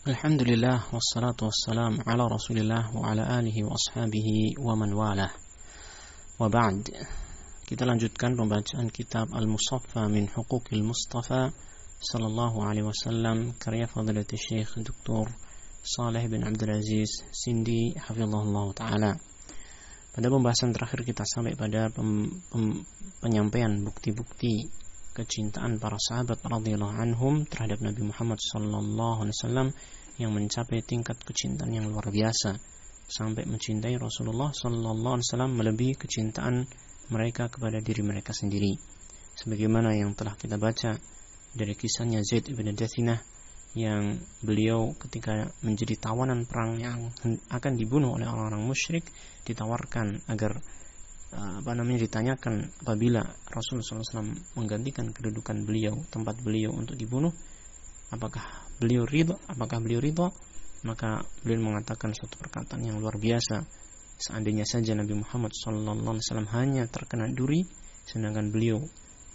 Alhamdulillah wassalatu wassalam ala Rasulillah wa ala alihi wa ashabihi wa man walah. Wa ba'd. Kita lanjutkan pembacaan kitab Al-Musaffa min Huquqil Mustafa sallallahu alaihi wasallam karya Fadilatul Syekh Dr. Saleh bin Abdul Aziz Sindi hafizallahu taala. Pada pembahasan terakhir kita sampai pada pem, pem, penyampaian bukti-bukti kecintaan para sahabat radhiyallahu anhum terhadap Nabi Muhammad sallallahu alaihi wasallam yang mencapai tingkat kecintaan yang luar biasa sampai mencintai Rasulullah sallallahu alaihi wasallam melebihi kecintaan mereka kepada diri mereka sendiri. Sebagaimana yang telah kita baca dari kisahnya Zaid ibn Dathinah yang beliau ketika menjadi tawanan perang yang akan dibunuh oleh orang-orang musyrik ditawarkan agar apa namanya ditanyakan apabila Rasulullah SAW menggantikan kedudukan beliau tempat beliau untuk dibunuh apakah beliau ridho apakah beliau ridho maka beliau mengatakan suatu perkataan yang luar biasa. Seandainya saja Nabi Muhammad SAW hanya terkena duri sedangkan beliau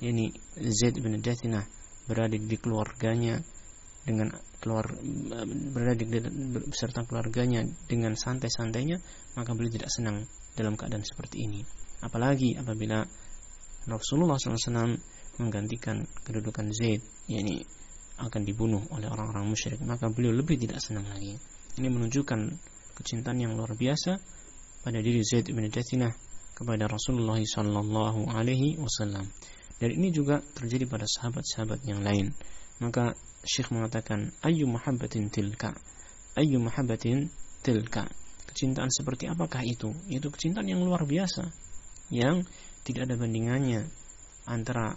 ini Zaid bin Dathina berada di keluarganya dengan keluar berada di beserta keluarganya dengan santai-santainya maka beliau tidak senang dalam keadaan seperti ini apalagi apabila Rasulullah SAW menggantikan kedudukan Zaid yakni akan dibunuh oleh orang-orang musyrik maka beliau lebih tidak senang lagi. Ini menunjukkan kecintaan yang luar biasa pada diri Zaid bin Dathinah kepada Rasulullah Sallallahu Alaihi Wasallam. Dan ini juga terjadi pada sahabat-sahabat yang lain. Maka Syekh mengatakan ayu muhabbatin tilka? Ayu muhabbatin tilka? Kecintaan seperti apakah itu? Itu kecintaan yang luar biasa yang tidak ada bandingannya antara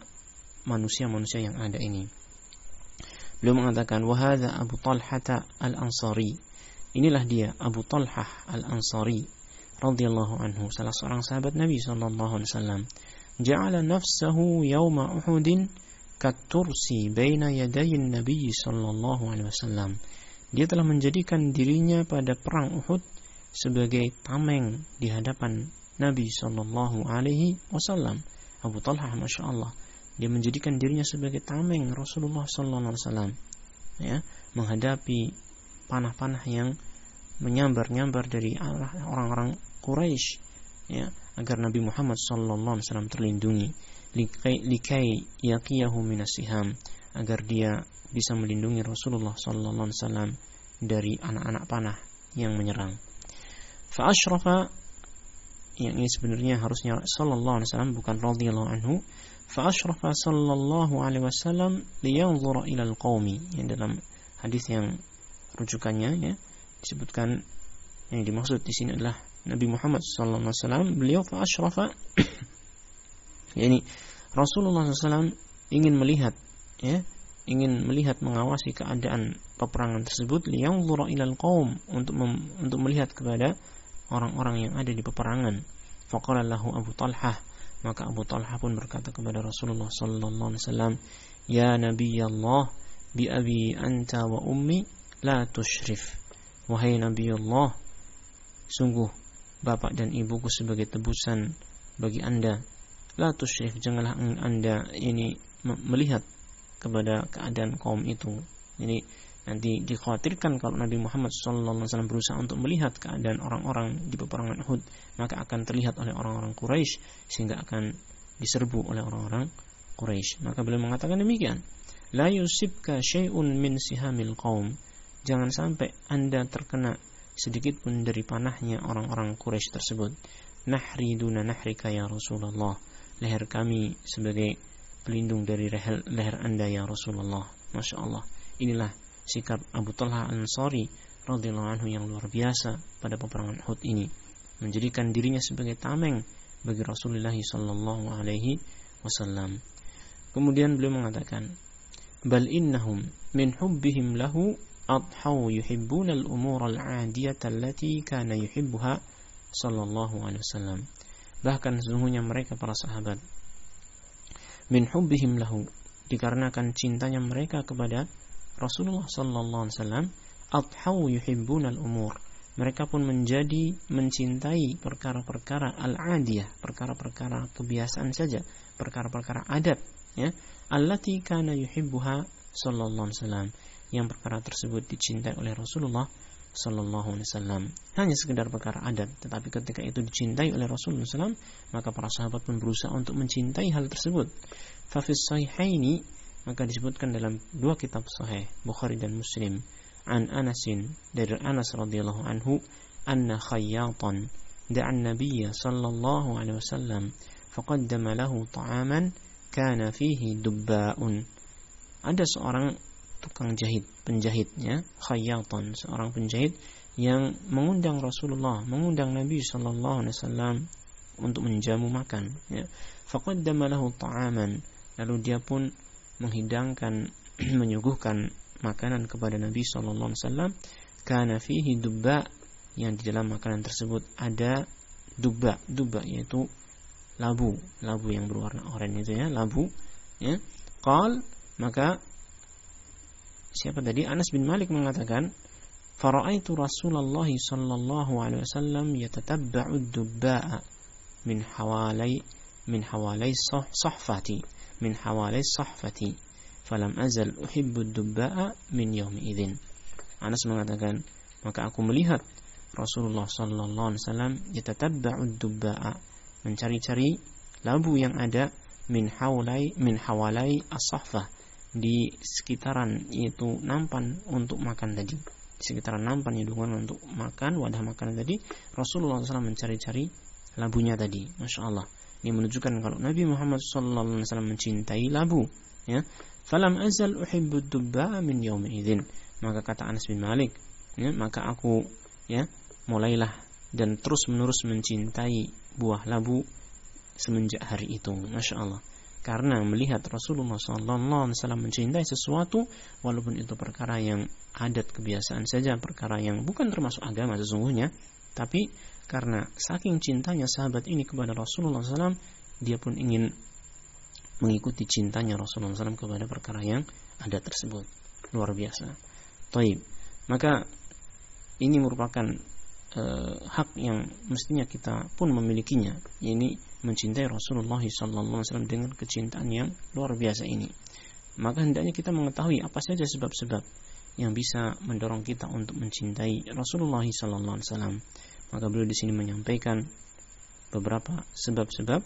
manusia-manusia yang ada ini. Beliau mengatakan wahada Abu Talhah al-Ansari. Inilah dia Abu Talhah al-Ansari radhiyallahu anhu, salah seorang sahabat Nabi sallallahu alaihi wasallam. Ja'ala nafsahu yawma Uhudin katursi baina yaday Nabi sallallahu alaihi wasallam. Dia telah menjadikan dirinya pada perang Uhud sebagai tameng di hadapan Nabi Shallallahu Alaihi Wasallam. Abu Talha, masya Allah, dia menjadikan dirinya sebagai tameng Rasulullah Sallallahu Alaihi Wasallam, ya, menghadapi panah-panah yang menyambar-nyambar dari orang-orang Quraisy, ya, agar Nabi Muhammad Sallallahu Alaihi Wasallam terlindungi, likai yaqiyahu minasiham, agar dia bisa melindungi Rasulullah Sallallahu Alaihi Wasallam dari anak-anak panah yang menyerang. Fa'ashrafa yang ini sebenarnya harusnya sallallahu alaihi wasallam bukan radhiyallahu anhu. Fa asyrafa sallallahu alaihi wasallam liyanzura ila alqaumi yang dalam hadis yang rujukannya ya disebutkan yang dimaksud di sini adalah Nabi Muhammad sallallahu alaihi wasallam. Beliau fa asyrafa yakni Rasulullah SAW ingin melihat ya ingin melihat mengawasi keadaan peperangan tersebut. Liyanzura ila alqaum untuk untuk melihat kepada orang-orang yang ada di peperangan. Faqala Abu Talhah maka Abu Talhah pun berkata kepada Rasulullah sallallahu alaihi wasallam, "Ya Nabi Allah, bi abi anta wa ummi la tushrif." Wahai Nabi Allah, sungguh bapak dan ibuku sebagai tebusan bagi Anda. La tushrif, janganlah Anda ini melihat kepada keadaan kaum itu. Ini nanti dikhawatirkan kalau Nabi Muhammad SAW berusaha untuk melihat keadaan orang-orang di peperangan Uhud maka akan terlihat oleh orang-orang Quraisy sehingga akan diserbu oleh orang-orang Quraisy. Maka beliau mengatakan demikian la yusibka syai'un min sihamil qaum. Jangan sampai anda terkena sedikit pun dari panahnya orang-orang Quraisy tersebut. Nahri duna nahrika ya Rasulullah. Leher kami sebagai pelindung dari leher, leher anda ya Rasulullah. Masya Allah. Inilah sikap Abu Talha Ansari radhiyallahu anhu yang luar biasa pada peperangan Uhud ini menjadikan dirinya sebagai tameng bagi Rasulullah sallallahu alaihi wasallam. Kemudian beliau mengatakan, "Bal innahum min hubbihim lahu adhau yuhibbuna al-umur al-'adiyata allati kana yuhibbuha sallallahu alaihi wasallam." Bahkan sesungguhnya mereka para sahabat min hubbihim lahu dikarenakan cintanya mereka kepada Rasulullah sallallahu alaihi wasallam yuhibbunal umur mereka pun menjadi mencintai perkara-perkara al-adiyah, perkara-perkara kebiasaan saja, perkara-perkara adat, ya. Allati kana yuhibbuha sallallahu alaihi wasallam yang perkara tersebut dicintai oleh Rasulullah Sallallahu Alaihi Wasallam hanya sekedar perkara adat, tetapi ketika itu dicintai oleh Rasulullah SAW, maka para sahabat pun berusaha untuk mencintai hal tersebut. Fafis sahihaini maka disebutkan dalam dua kitab sahih Bukhari dan Muslim an Anasin dari Anas radhiyallahu anhu anna khayyatan da'a an-nabiy sallallahu alaihi wasallam faqaddama lahu ta'aman kana fihi dubba'un. Ada seorang tukang jahit penjahitnya khayyatan seorang penjahit yang mengundang Rasulullah mengundang Nabi sallallahu alaihi wasallam untuk menjamu makan ya. Faqaddama lahu ta'aman lalu dia pun menghidangkan menyuguhkan makanan kepada Nabi Shallallahu Alaihi Wasallam karena fihi dubba yang di dalam makanan tersebut ada dubba dubba yaitu labu labu yang berwarna oranye itu ya labu ya. Qal maka siapa tadi? Anas bin Malik mengatakan faraitu Rasulullah sallallahu alaihi wasallam yatatabba'u dubba'a min hawalai min hawalai sahfati min hawalai sahfati. Falam azal uhibbu dubba'a min yaumi idzin. Anas mengatakan maka aku melihat Rasulullah sallallahu alaihi wasallam yatatabba'u dubba'a mencari-cari labu yang ada min hawalai min hawalai as-sahfah di sekitaran itu nampan untuk makan tadi. Di sekitaran nampan yang dukungan untuk makan wadah makanan tadi Rasulullah SAW mencari-cari labunya tadi. Masya Allah ini menunjukkan kalau Nabi Muhammad SAW mencintai labu. Ya, falam azal uhibbu dubba min yawmi idzin. Maka kata Anas bin Malik, ya, maka aku ya mulailah dan terus menerus mencintai buah labu semenjak hari itu. Masya Allah. Karena melihat Rasulullah SAW mencintai sesuatu, walaupun itu perkara yang adat kebiasaan saja, perkara yang bukan termasuk agama sesungguhnya, tapi karena saking cintanya sahabat ini kepada Rasulullah SAW, dia pun ingin mengikuti cintanya Rasulullah SAW kepada perkara yang ada tersebut. Luar biasa. Taib. Maka ini merupakan e, hak yang mestinya kita pun memilikinya, yaitu mencintai Rasulullah SAW dengan kecintaan yang luar biasa ini. Maka hendaknya kita mengetahui apa saja sebab-sebab yang bisa mendorong kita untuk mencintai Rasulullah SAW maka beliau di sini menyampaikan beberapa sebab-sebab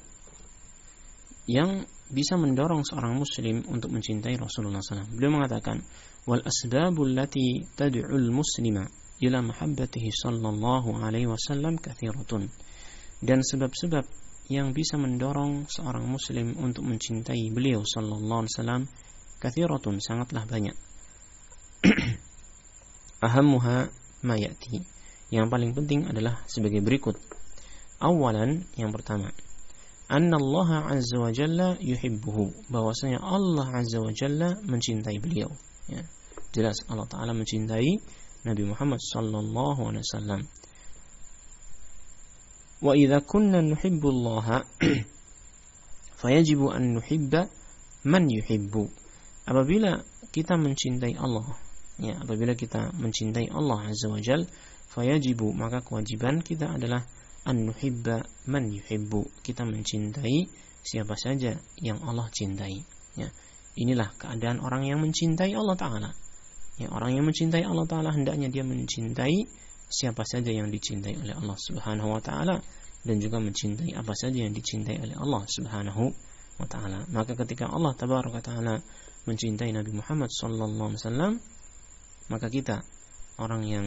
yang bisa mendorong seorang muslim untuk mencintai Rasulullah SAW. Beliau mengatakan, "Wal asbabul lati tad'ul muslima ila mahabbatihi sallallahu alaihi wasallam kathiratun." Dan sebab-sebab yang bisa mendorong seorang muslim untuk mencintai beliau sallallahu alaihi wasallam kathiratun sangatlah banyak. Ahammuha ma ya'ti. Yang paling penting adalah sebagai berikut. Awalan yang pertama, Allah Azza wa Jalla yuhibbuhu. Bahwasanya Allah Azza wa Jalla mencintai beliau. Ya. Jelas Allah Ta'ala mencintai Nabi Muhammad sallallahu alaihi wasallam. Wa idza kunna nuhibbu Allah fayajibu an nuhibba man yuhibbu. Apabila kita mencintai Allah, ya, apabila kita mencintai Allah Azza wa Jalla, fayajibu. Maka kewajiban kita adalah an nuhibba man yuhibbu. Kita mencintai siapa saja yang Allah cintai. Ya. Inilah keadaan orang yang mencintai Allah taala. Ya orang yang mencintai Allah taala hendaknya dia mencintai siapa saja yang dicintai oleh Allah Subhanahu wa taala dan juga mencintai apa saja yang dicintai oleh Allah Subhanahu wa taala. Maka ketika Allah tabaraka taala mencintai Nabi Muhammad sallallahu alaihi wasallam maka kita orang yang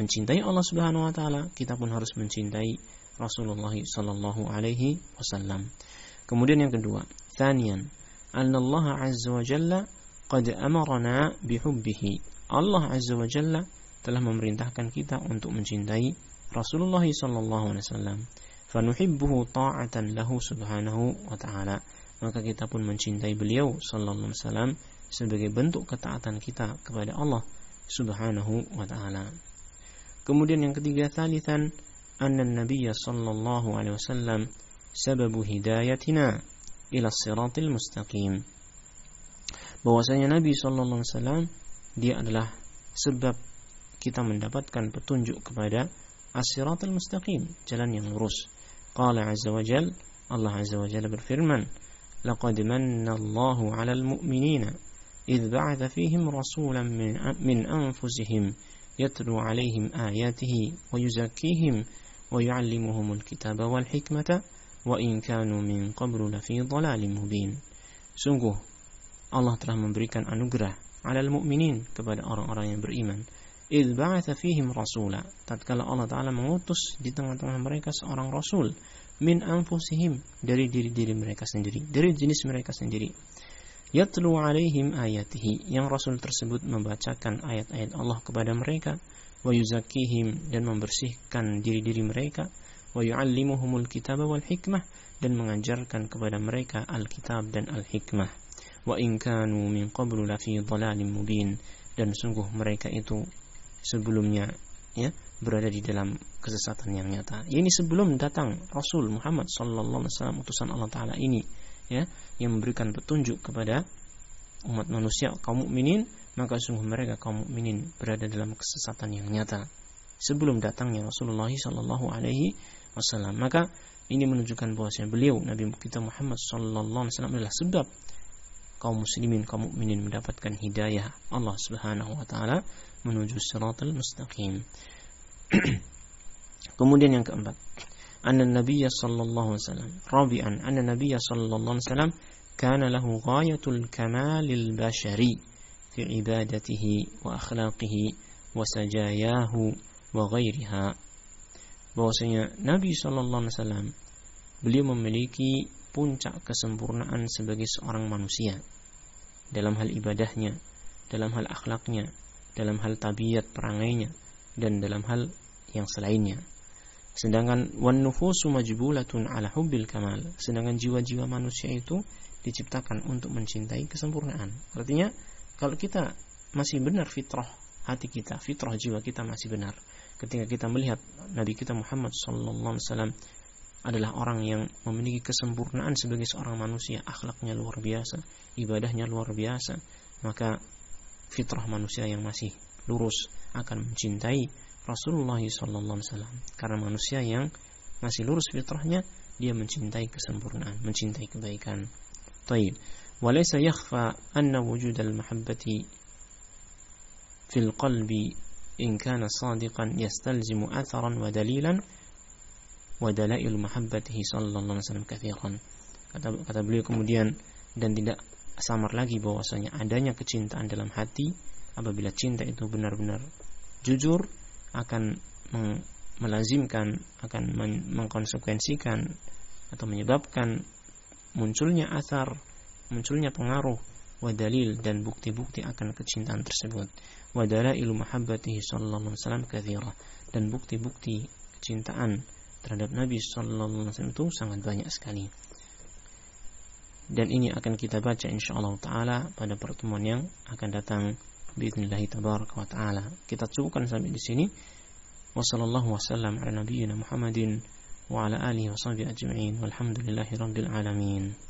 mencintai Allah Subhanahu wa taala, kita pun harus mencintai Rasulullah sallallahu alaihi wasallam. Kemudian yang kedua, thaniyan, anna Allah azza wa jalla qad amarna bihubbihi. Allah azza wa jalla telah memerintahkan kita untuk mencintai Rasulullah sallallahu alaihi wasallam. Fanuhibbuhu ta'atan lahu subhanahu wa ta'ala. Maka kita pun mencintai beliau sallallahu alaihi wasallam sebagai bentuk ketaatan kita kepada Allah subhanahu wa ta'ala. Kemudian yang ketiga talisan anna Nabi sallallahu alaihi wasallam sababu hidayatina ila siratil mustaqim. Bahwasanya Nabi sallallahu alaihi wasallam dia adalah sebab kita mendapatkan petunjuk kepada as-siratal mustaqim, jalan yang lurus. Qala azza wa jal, Allah azza wa jalla berfirman, "Laqad manna Allahu 'alal mu'minina idh ba'atha fihim rasulan min min anfusihim" يتلو عليهم آياته ويزكيهم ويعلمهم الكتاب والحكمة وإن كانوا من قبل لفي ضلال مبين Sungguh Allah telah memberikan anugerah alal mu'minin kepada orang-orang yang beriman. Idh ba'atha fihim rasula. Tatkala Allah Ta'ala mengutus di tengah-tengah mereka seorang rasul min anfusihim dari diri-diri mereka sendiri, dari jenis mereka sendiri yatlu alaihim ayatihi. Yang rasul tersebut membacakan ayat-ayat Allah kepada mereka. Wa yuzakkihim dan membersihkan diri-diri mereka. Wa yuallimuhumul kitaba wal hikmah dan mengajarkan kepada mereka alkitab dan al-hikmah. Wa in kanu min qablu lafi dhalalin mubin. Dan sungguh mereka itu sebelumnya ya berada di dalam kesesatan yang nyata. Ini sebelum datang Rasul Muhammad sallallahu alaihi wasallam utusan Allah taala ini ya yang memberikan petunjuk kepada umat manusia kaum mukminin maka sungguh mereka kaum mukminin berada dalam kesesatan yang nyata sebelum datangnya Rasulullah Shallallahu Alaihi Wasallam. Maka ini menunjukkan bahwasanya beliau Nabi kita Muhammad Sallallahu Alaihi Wasallam adalah sebab kaum muslimin kaum mukminin mendapatkan hidayah Allah Subhanahu Wa Taala menuju siratal mustaqim. Kemudian yang keempat أن النبي صلى الله عليه وسلم رابعا أن النبي صلى الله عليه وسلم كان له غاية الكمال البشري في عبادته وأخلاقه وسجاياه وغيرها bahwasanya Nabi Shallallahu Alaihi Wasallam beliau memiliki puncak kesempurnaan sebagai seorang manusia dalam hal ibadahnya, dalam hal akhlaknya, dalam hal tabiat perangainya, dan dalam hal yang selainnya. Sedangkan wan nufusu majbulatun ala hubbil kamal. Sedangkan jiwa-jiwa manusia itu diciptakan untuk mencintai kesempurnaan. Artinya kalau kita masih benar fitrah hati kita, fitrah jiwa kita masih benar. Ketika kita melihat Nabi kita Muhammad sallallahu alaihi wasallam adalah orang yang memiliki kesempurnaan sebagai seorang manusia, akhlaknya luar biasa, ibadahnya luar biasa, maka fitrah manusia yang masih lurus akan mencintai Rasulullah SAW karena manusia yang masih lurus fitrahnya dia mencintai kesempurnaan mencintai kebaikan طيب وليس يخفى أن وجود المحبة في القلب إن كان صادقا يستلزم أثرا ودليلا ودلائل محبته صلى الله عليه وسلم كثيرا kata, kata beliau kemudian dan tidak samar lagi bahwasanya adanya kecintaan dalam hati apabila cinta itu benar-benar jujur akan melazimkan akan mengkonsekuensikan atau menyebabkan munculnya asar munculnya pengaruh wadalil dan bukti-bukti akan kecintaan tersebut. Wadalailu mahabbatihi sallallahu alaihi wasallam katsira dan bukti-bukti kecintaan terhadap Nabi sallallahu alaihi wasallam itu sangat banyak sekali. Dan ini akan kita baca insyaallah taala pada pertemuan yang akan datang بإذن الله تبارك وتعالى. كتبتكم سامي السنين وصلى الله وسلم على نبينا محمد وعلى آله وصحبه أجمعين والحمد لله رب العالمين